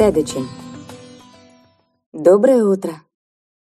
Седочин. Доброе утро.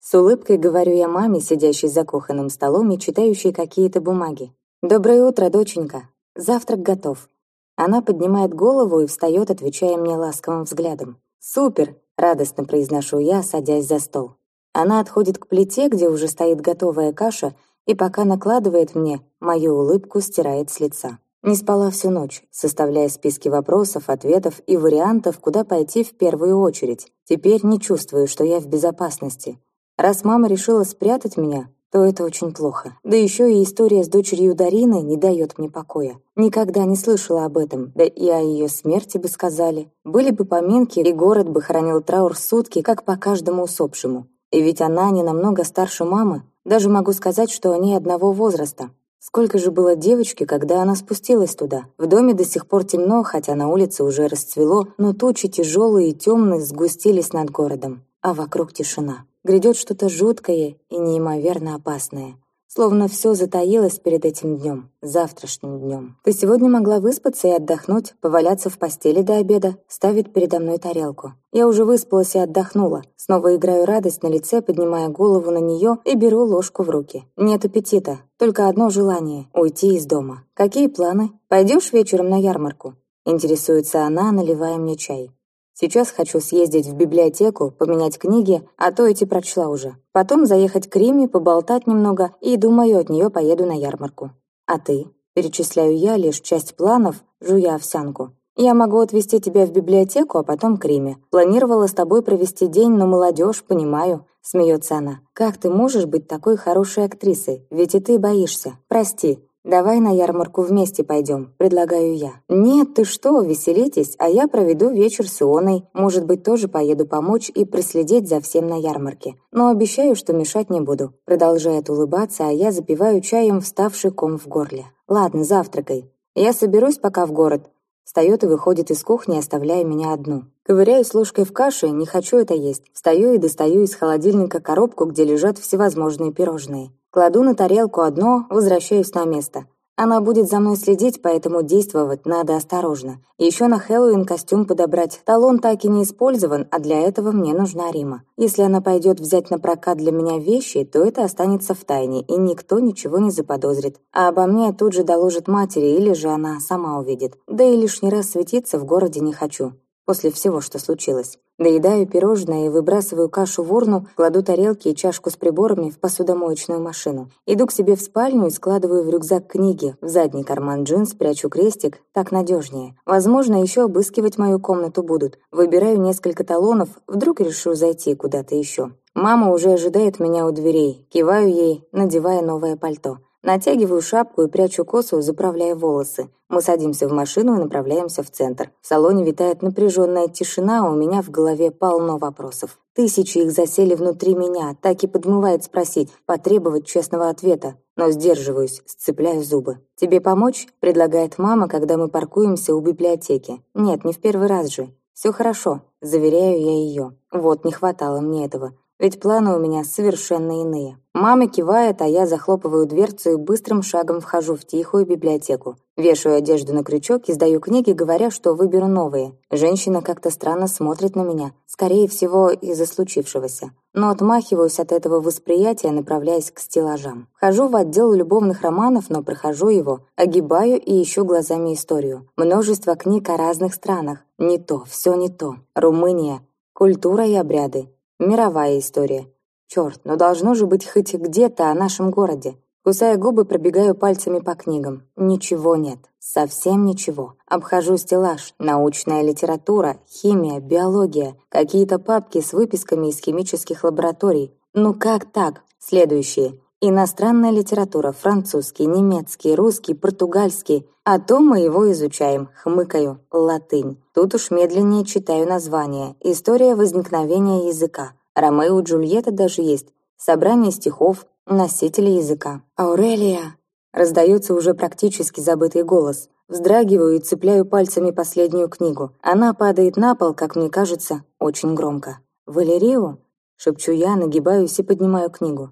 С улыбкой говорю я маме, сидящей за кухонным столом и читающей какие-то бумаги. Доброе утро, доченька. Завтрак готов. Она поднимает голову и встает, отвечая мне ласковым взглядом. «Супер!» — радостно произношу я, садясь за стол. Она отходит к плите, где уже стоит готовая каша, и пока накладывает мне, мою улыбку стирает с лица. Не спала всю ночь, составляя списки вопросов, ответов и вариантов, куда пойти в первую очередь. Теперь не чувствую, что я в безопасности. Раз мама решила спрятать меня, то это очень плохо. Да еще и история с дочерью Дарины не дает мне покоя. Никогда не слышала об этом, да и о ее смерти бы сказали. Были бы поминки, и город бы хранил траур сутки, как по каждому усопшему. И ведь она не намного старше мамы. Даже могу сказать, что они одного возраста. Сколько же было девочки, когда она спустилась туда? В доме до сих пор темно, хотя на улице уже расцвело, но тучи тяжелые и темные сгустились над городом, а вокруг тишина. Грядет что-то жуткое и неимоверно опасное. Словно все затаилось перед этим днем, завтрашним днем. Ты сегодня могла выспаться и отдохнуть, поваляться в постели до обеда, ставить передо мной тарелку. Я уже выспалась и отдохнула. Снова играю радость на лице, поднимая голову на нее и беру ложку в руки. Нет аппетита, только одно желание — уйти из дома. Какие планы? Пойдешь вечером на ярмарку? Интересуется она, наливая мне чай. Сейчас хочу съездить в библиотеку, поменять книги, а то эти прочла уже. Потом заехать к Риме, поболтать немного и, думаю, от нее поеду на ярмарку. А ты? Перечисляю я лишь часть планов, жуя овсянку. Я могу отвезти тебя в библиотеку, а потом к Риме. Планировала с тобой провести день, но молодежь, понимаю. Смеется она. Как ты можешь быть такой хорошей актрисой? Ведь и ты боишься. Прости, «Давай на ярмарку вместе пойдем», — предлагаю я. «Нет, ты что, веселитесь, а я проведу вечер с Ионой. Может быть, тоже поеду помочь и проследить за всем на ярмарке. Но обещаю, что мешать не буду». Продолжает улыбаться, а я запиваю чаем вставший ком в горле. «Ладно, завтракай. Я соберусь пока в город». Встает и выходит из кухни, оставляя меня одну. Ковыряюсь ложкой в каше, не хочу это есть. Встаю и достаю из холодильника коробку, где лежат всевозможные пирожные. Кладу на тарелку одно, возвращаюсь на место. Она будет за мной следить, поэтому действовать надо осторожно. Еще на Хэллоуин костюм подобрать. Талон так и не использован, а для этого мне нужна Рима. Если она пойдет взять на прокат для меня вещи, то это останется в тайне, и никто ничего не заподозрит. А обо мне тут же доложит матери, или же она сама увидит. Да и лишний раз светиться в городе не хочу после всего, что случилось. Доедаю пирожное и выбрасываю кашу в урну, кладу тарелки и чашку с приборами в посудомоечную машину. Иду к себе в спальню и складываю в рюкзак книги. В задний карман джинс прячу крестик, так надежнее. Возможно, еще обыскивать мою комнату будут. Выбираю несколько талонов, вдруг решу зайти куда-то еще. Мама уже ожидает меня у дверей. Киваю ей, надевая новое пальто. Натягиваю шапку и прячу косу, заправляя волосы. Мы садимся в машину и направляемся в центр. В салоне витает напряженная тишина, а у меня в голове полно вопросов. Тысячи их засели внутри меня, так и подмывает спросить, потребовать честного ответа. Но сдерживаюсь, сцепляю зубы. «Тебе помочь?» – предлагает мама, когда мы паркуемся у библиотеки. «Нет, не в первый раз же. Все хорошо», – заверяю я ее. Вот, не хватало мне этого. Ведь планы у меня совершенно иные. Мама кивает, а я захлопываю дверцу и быстрым шагом вхожу в тихую библиотеку. Вешаю одежду на крючок и сдаю книги, говоря, что выберу новые. Женщина как-то странно смотрит на меня, скорее всего, из-за случившегося. Но отмахиваюсь от этого восприятия, направляясь к стеллажам. Хожу в отдел любовных романов, но прохожу его, огибаю и ищу глазами историю. Множество книг о разных странах. Не то, все не то. Румыния. Культура и обряды. Мировая история. Черт, но должно же быть хоть где-то о нашем городе. Кусая губы, пробегаю пальцами по книгам. Ничего нет. Совсем ничего. Обхожу стеллаж. Научная литература, химия, биология. Какие-то папки с выписками из химических лабораторий. Ну как так? Следующие. Иностранная литература, французский, немецкий, русский, португальский. А то мы его изучаем, хмыкаю, латынь. Тут уж медленнее читаю название. История возникновения языка. Ромео и Джульетта даже есть. Собрание стихов, носители языка. «Аурелия!» Раздается уже практически забытый голос. Вздрагиваю и цепляю пальцами последнюю книгу. Она падает на пол, как мне кажется, очень громко. «Валерио?» Шепчу я, нагибаюсь и поднимаю книгу.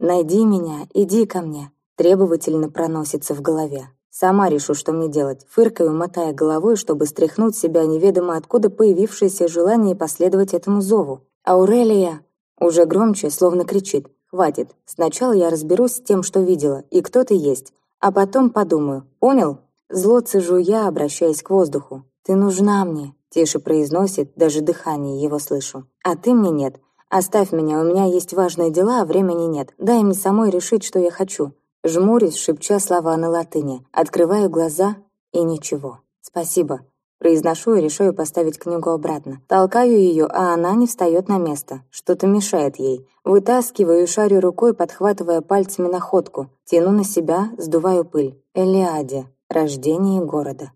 «Найди меня, иди ко мне», требовательно проносится в голове. Сама решу, что мне делать, фыркаю, мотая головой, чтобы стряхнуть себя неведомо откуда появившееся желание последовать этому зову. «Аурелия!» Уже громче, словно кричит. «Хватит. Сначала я разберусь с тем, что видела, и кто ты есть. А потом подумаю. Понял?» Зло цежу я, обращаясь к воздуху. «Ты нужна мне», — тише произносит, даже дыхание его слышу. «А ты мне нет. Оставь меня, у меня есть важные дела, а времени нет. Дай мне самой решить, что я хочу». Жмурюсь, шепча слова на латыни. Открываю глаза и ничего. «Спасибо». Произношу и решаю поставить книгу обратно. Толкаю ее, а она не встает на место. Что-то мешает ей. Вытаскиваю и шарю рукой, подхватывая пальцами находку. Тяну на себя, сдуваю пыль. Элиаде. Рождение города.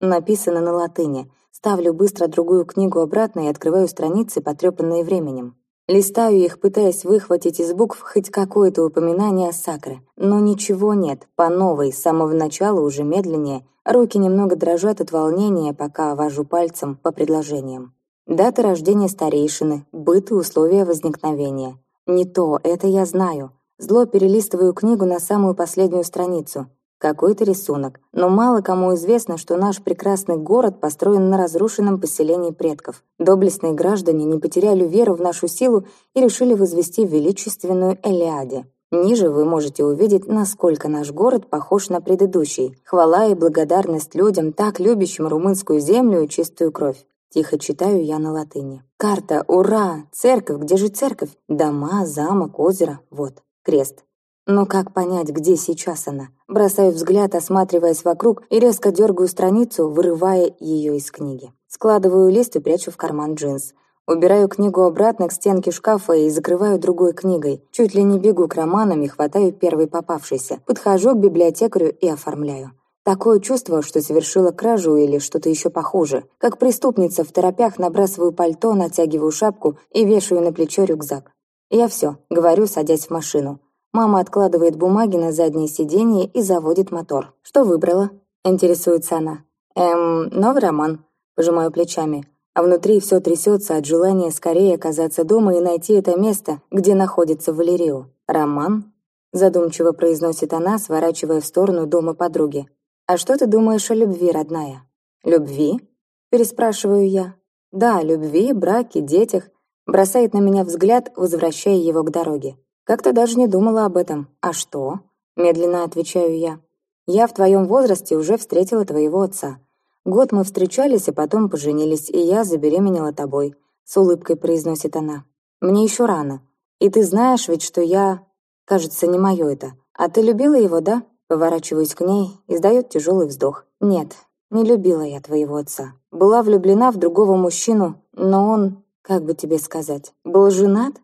Написано на латыни. Ставлю быстро другую книгу обратно и открываю страницы, потрепанные временем. Листаю их, пытаясь выхватить из букв хоть какое-то упоминание о Сакре. Но ничего нет, по новой, с самого начала уже медленнее. Руки немного дрожат от волнения, пока вожу пальцем по предложениям. Дата рождения старейшины, быт и условия возникновения. Не то, это я знаю. Зло перелистываю книгу на самую последнюю страницу какой-то рисунок, но мало кому известно, что наш прекрасный город построен на разрушенном поселении предков. Доблестные граждане не потеряли веру в нашу силу и решили возвести величественную Элиаде. Ниже вы можете увидеть, насколько наш город похож на предыдущий. Хвала и благодарность людям, так любящим румынскую землю и чистую кровь. Тихо читаю я на латыни. Карта, ура! Церковь, где же церковь? Дома, замок, озеро. Вот, крест. Но как понять, где сейчас она? Бросаю взгляд, осматриваясь вокруг, и резко дергаю страницу, вырывая ее из книги. Складываю лист и прячу в карман джинс. Убираю книгу обратно к стенке шкафа и закрываю другой книгой. Чуть ли не бегу к романам и хватаю первый попавшийся. Подхожу к библиотекарю и оформляю. Такое чувство, что совершила кражу или что-то еще похуже. Как преступница в торопях набрасываю пальто, натягиваю шапку и вешаю на плечо рюкзак. Я все, говорю, садясь в машину. Мама откладывает бумаги на заднее сиденье и заводит мотор. «Что выбрала?» – интересуется она. «Эм, новый роман». Пожимаю плечами. А внутри все трясется от желания скорее оказаться дома и найти это место, где находится Валерио. «Роман?» – задумчиво произносит она, сворачивая в сторону дома подруги. «А что ты думаешь о любви, родная?» «Любви?» – переспрашиваю я. «Да, любви, браке, детях». Бросает на меня взгляд, возвращая его к дороге. «Как-то даже не думала об этом. А что?» Медленно отвечаю я. «Я в твоем возрасте уже встретила твоего отца. Год мы встречались, и потом поженились, и я забеременела тобой», с улыбкой произносит она. «Мне еще рано. И ты знаешь ведь, что я... Кажется, не мое это. А ты любила его, да?» Поворачиваюсь к ней, издает тяжелый вздох. «Нет, не любила я твоего отца. Была влюблена в другого мужчину, но он, как бы тебе сказать, был женат?»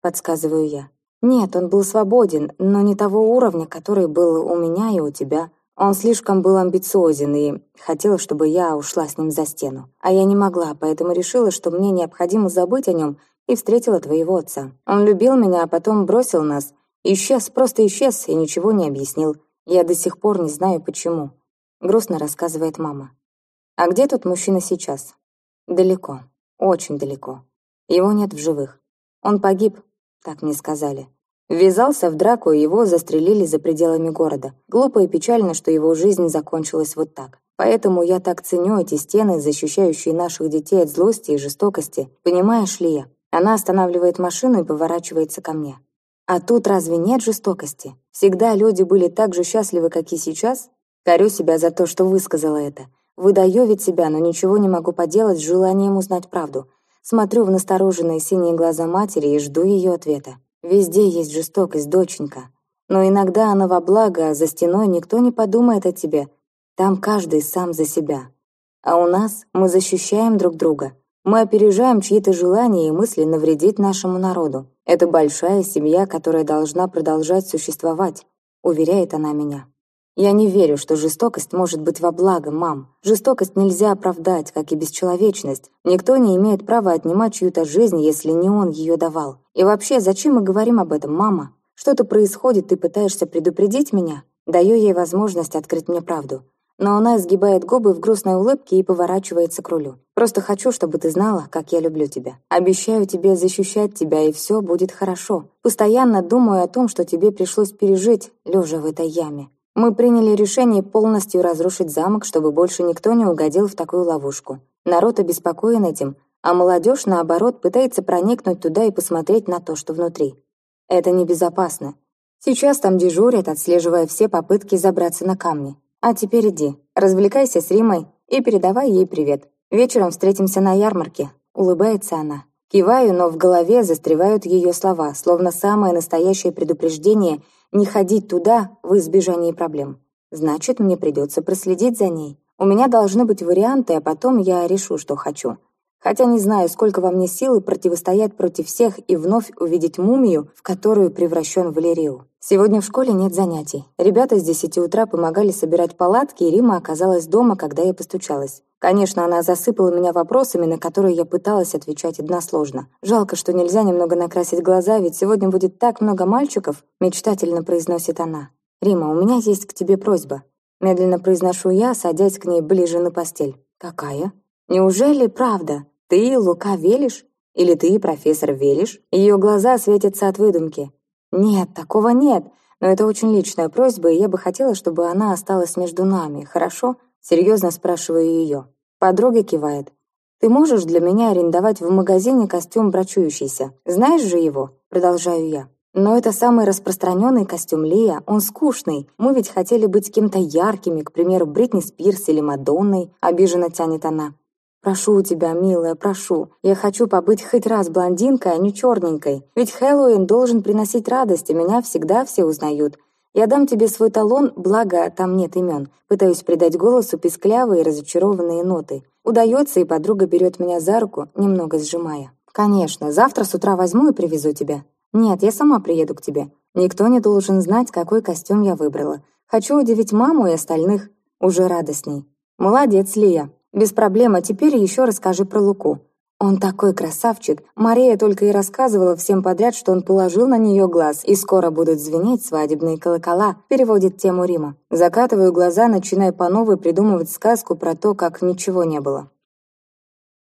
Подсказываю я. Нет, он был свободен, но не того уровня, который был у меня и у тебя. Он слишком был амбициозен и хотел, чтобы я ушла с ним за стену. А я не могла, поэтому решила, что мне необходимо забыть о нем и встретила твоего отца. Он любил меня, а потом бросил нас. Исчез, просто исчез и ничего не объяснил. Я до сих пор не знаю, почему. Грустно рассказывает мама. А где тот мужчина сейчас? Далеко. Очень далеко. Его нет в живых. Он погиб, так мне сказали. Ввязался в драку, и его застрелили за пределами города. Глупо и печально, что его жизнь закончилась вот так. Поэтому я так ценю эти стены, защищающие наших детей от злости и жестокости. Понимаешь ли я? Она останавливает машину и поворачивается ко мне. А тут разве нет жестокости? Всегда люди были так же счастливы, как и сейчас? Корю себя за то, что высказала это. Выдаю ведь себя, но ничего не могу поделать с желанием узнать правду. Смотрю в настороженные синие глаза матери и жду ее ответа. Везде есть жестокость, доченька. Но иногда она во благо, а за стеной никто не подумает о тебе. Там каждый сам за себя. А у нас мы защищаем друг друга. Мы опережаем чьи-то желания и мысли навредить нашему народу. Это большая семья, которая должна продолжать существовать, уверяет она меня. Я не верю, что жестокость может быть во благо, мам. Жестокость нельзя оправдать, как и бесчеловечность. Никто не имеет права отнимать чью-то жизнь, если не он ее давал. И вообще, зачем мы говорим об этом, мама? Что-то происходит, ты пытаешься предупредить меня? Даю ей возможность открыть мне правду. Но она изгибает губы в грустной улыбке и поворачивается к рулю. «Просто хочу, чтобы ты знала, как я люблю тебя. Обещаю тебе защищать тебя, и все будет хорошо. Постоянно думаю о том, что тебе пришлось пережить, лежа в этой яме. Мы приняли решение полностью разрушить замок, чтобы больше никто не угодил в такую ловушку. Народ обеспокоен этим, а молодежь, наоборот, пытается проникнуть туда и посмотреть на то, что внутри. Это небезопасно. Сейчас там дежурят, отслеживая все попытки забраться на камни. А теперь иди, развлекайся с Римой и передавай ей привет. Вечером встретимся на ярмарке. Улыбается она. Киваю, но в голове застревают ее слова, словно самое настоящее предупреждение не ходить туда в избежании проблем. Значит, мне придется проследить за ней. У меня должны быть варианты, а потом я решу, что хочу. Хотя не знаю, сколько во мне силы противостоять против всех и вновь увидеть мумию, в которую превращен Валерию. Сегодня в школе нет занятий. Ребята с десяти утра помогали собирать палатки, и Рима оказалась дома, когда я постучалась. Конечно, она засыпала меня вопросами, на которые я пыталась отвечать односложно. Жалко, что нельзя немного накрасить глаза, ведь сегодня будет так много мальчиков, мечтательно произносит она. «Рима, у меня есть к тебе просьба». Медленно произношу я, садясь к ней ближе на постель. «Какая?» «Неужели правда? Ты, Лука, велишь? Или ты, профессор, велишь?» Ее глаза светятся от выдумки. «Нет, такого нет. Но это очень личная просьба, и я бы хотела, чтобы она осталась между нами, хорошо?» Серьезно спрашиваю ее. Подруга кивает. «Ты можешь для меня арендовать в магазине костюм брачующийся? Знаешь же его?» Продолжаю я. «Но это самый распространенный костюм Лия, он скучный. Мы ведь хотели быть кем-то яркими, к примеру, Бритни Спирс или Мадонной», обиженно тянет она. «Прошу тебя, милая, прошу. Я хочу побыть хоть раз блондинкой, а не черненькой. Ведь Хэллоуин должен приносить радость, и меня всегда все узнают. Я дам тебе свой талон, благо там нет имен. Пытаюсь придать голосу писклявые разочарованные ноты. Удается, и подруга берет меня за руку, немного сжимая. «Конечно, завтра с утра возьму и привезу тебя». «Нет, я сама приеду к тебе. Никто не должен знать, какой костюм я выбрала. Хочу удивить маму и остальных. Уже радостней». «Молодец, Лия. Без проблем, а теперь еще расскажи про Луку. Он такой красавчик. Мария только и рассказывала всем подряд, что он положил на нее глаз, и скоро будут звенеть свадебные колокола, переводит тему Рима. Закатываю глаза, начиная по новой придумывать сказку про то, как ничего не было.